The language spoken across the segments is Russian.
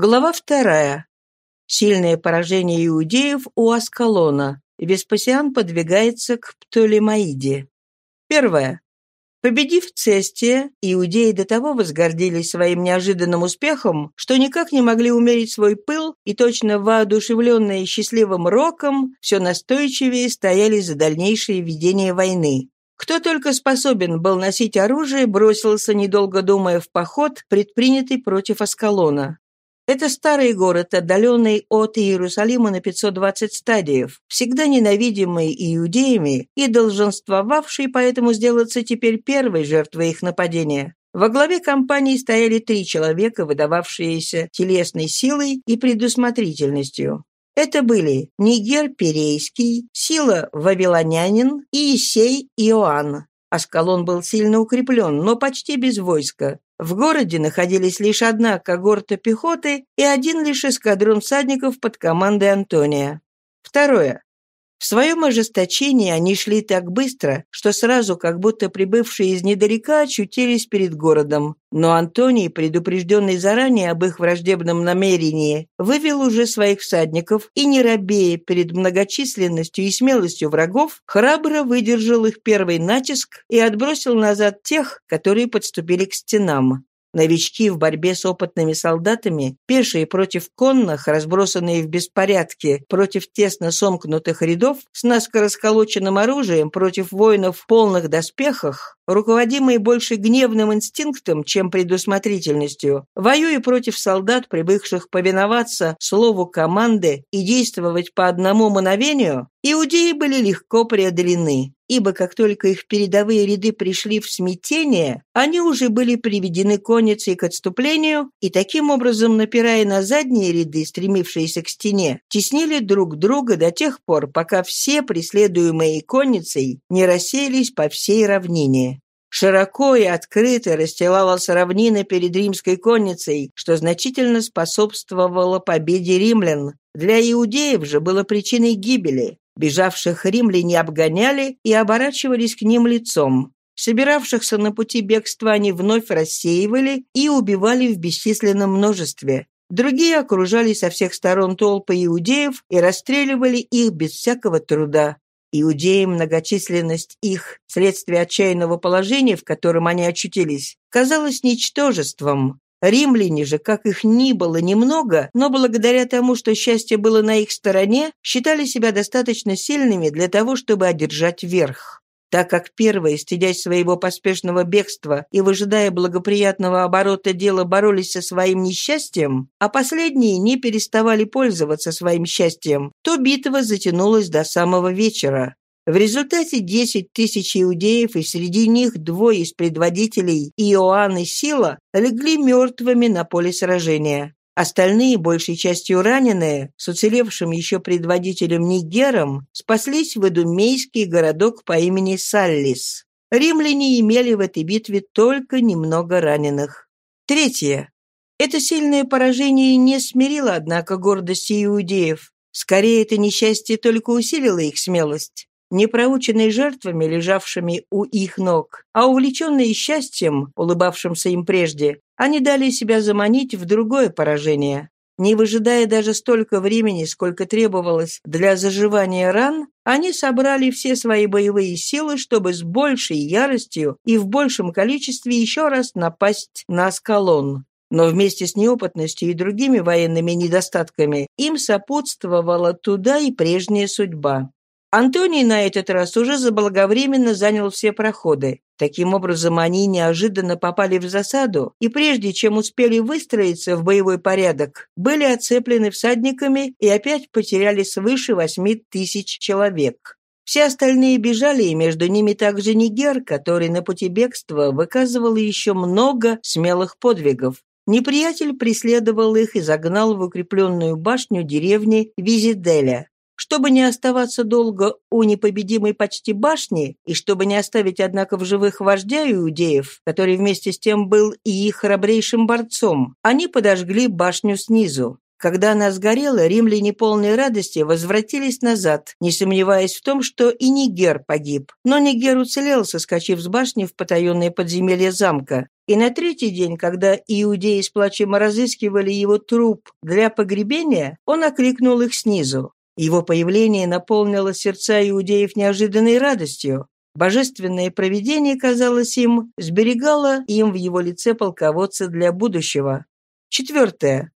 Глава вторая. Сильное поражение иудеев у Аскалона. Веспасиан подвигается к Птолемаиде. Первое. Победив Цестия, иудеи до того возгордились своим неожиданным успехом, что никак не могли умерить свой пыл и точно воодушевленные счастливым роком все настойчивее стояли за дальнейшее ведение войны. Кто только способен был носить оружие, бросился, недолго думая, в поход, предпринятый против Аскалона. Это старый город, отдаленный от Иерусалима на 520 стадиев, всегда ненавидимый иудеями и долженствовавший поэтому сделаться теперь первой жертвой их нападения. Во главе компании стояли три человека, выдававшиеся телесной силой и предусмотрительностью. Это были Нигер Перейский, Сила Вавилонянин и Исей Иоанн. Аскалон был сильно укреплен, но почти без войска. В городе находились лишь одна когорта пехоты и один лишь эскадрон всадников под командой Антония. Второе. В своем ожесточении они шли так быстро, что сразу, как будто прибывшие из недалека, очутились перед городом. Но Антоний, предупрежденный заранее об их враждебном намерении, вывел уже своих всадников и, не робея перед многочисленностью и смелостью врагов, храбро выдержал их первый натиск и отбросил назад тех, которые подступили к стенам. Новички в борьбе с опытными солдатами, пешие против конных, разбросанные в беспорядке, против тесно сомкнутых рядов, с наскоро сколоченным оружием, против воинов в полных доспехах, руководимые больше гневным инстинктом, чем предусмотрительностью, воюя против солдат, привыкших повиноваться слову команды и действовать по одному мановению, иудеи были легко преодолены, ибо как только их передовые ряды пришли в смятение, они уже были приведены конницей к отступлению и таким образом, напирая на задние ряды, стремившиеся к стене, теснили друг друга до тех пор, пока все преследуемые конницей не рассеялись по всей равнине. Широко и открыто расстилалась равнина перед римской конницей, что значительно способствовало победе римлян. Для иудеев же было причиной гибели. Бежавших римляне обгоняли и оборачивались к ним лицом. Собиравшихся на пути бегства они вновь рассеивали и убивали в бесчисленном множестве. Другие окружали со всех сторон толпы иудеев и расстреливали их без всякого труда. Иудеям многочисленность их, вследствие отчаянного положения, в котором они очутились, казалась ничтожеством. Римляне же, как их ни было немного, но благодаря тому, что счастье было на их стороне, считали себя достаточно сильными для того, чтобы одержать верх. Так как первые, стыдясь своего поспешного бегства и выжидая благоприятного оборота дела, боролись со своим несчастьем, а последние не переставали пользоваться своим счастьем, то битва затянулась до самого вечера. В результате 10 тысяч иудеев, и среди них двое из предводителей, Иоанн и Сила, легли мертвыми на поле сражения. Остальные, большей частью раненые, с уцелевшим еще предводителем Нигером, спаслись в Эдумейский городок по имени Саллис. Римляне имели в этой битве только немного раненых. Третье. Это сильное поражение не смирило, однако, гордости иудеев. Скорее, это несчастье только усилило их смелость не проученные жертвами, лежавшими у их ног, а увлеченные счастьем, улыбавшимся им прежде, они дали себя заманить в другое поражение. Не выжидая даже столько времени, сколько требовалось для заживания ран, они собрали все свои боевые силы, чтобы с большей яростью и в большем количестве еще раз напасть на Аскалон. Но вместе с неопытностью и другими военными недостатками им сопутствовала туда и прежняя судьба. Антоний на этот раз уже заблаговременно занял все проходы. Таким образом, они неожиданно попали в засаду, и прежде чем успели выстроиться в боевой порядок, были оцеплены всадниками и опять потеряли свыше восьми тысяч человек. Все остальные бежали, и между ними также Нигер, который на пути бегства выказывал еще много смелых подвигов. Неприятель преследовал их и загнал в укрепленную башню деревни Визиделя. Чтобы не оставаться долго у непобедимой почти башни, и чтобы не оставить, однако, в живых вождя иудеев, который вместе с тем был и их храбрейшим борцом, они подожгли башню снизу. Когда она сгорела, римляне полной радости возвратились назад, не сомневаясь в том, что и Нигер погиб. Но Нигер уцелел, соскочив с башни в потаенное подземелье замка. И на третий день, когда иудеи с плачем разыскивали его труп для погребения, он окликнул их снизу. Его появление наполнило сердца иудеев неожиданной радостью. Божественное провидение, казалось им, сберегало им в его лице полководца для будущего. Четвертое.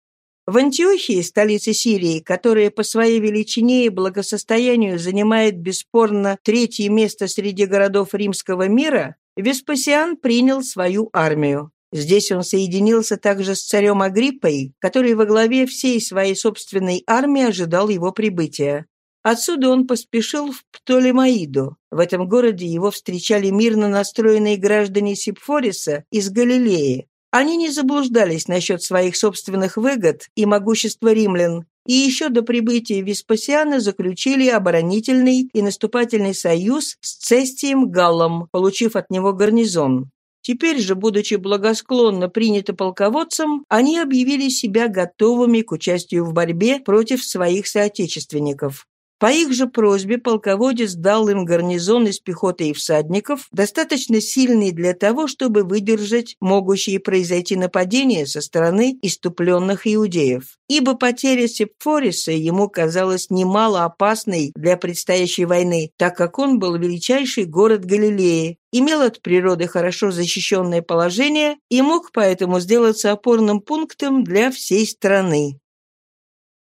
В Антиохии, столице Сирии, которая по своей величине и благосостоянию занимает бесспорно третье место среди городов римского мира, Веспасиан принял свою армию. Здесь он соединился также с царем Агриппой, который во главе всей своей собственной армии ожидал его прибытия. Отсюда он поспешил в Птолемаиду. В этом городе его встречали мирно настроенные граждане Сипфориса из Галилеи, они не заблуждались насчет своих собственных выгод и могущества римлян, и еще до прибытия Веспасиана заключили оборонительный и наступательный союз с Цестием Галлом, получив от него гарнизон. Теперь же, будучи благосклонно приняты полководцем, они объявили себя готовыми к участию в борьбе против своих соотечественников. По их же просьбе полководец дал им гарнизон из пехоты и всадников, достаточно сильный для того, чтобы выдержать могущие произойти нападения со стороны иступленных иудеев. Ибо потеря Сепфориса ему казалась немало опасной для предстоящей войны, так как он был величайший город Галилеи, имел от природы хорошо защищенное положение и мог поэтому сделаться опорным пунктом для всей страны.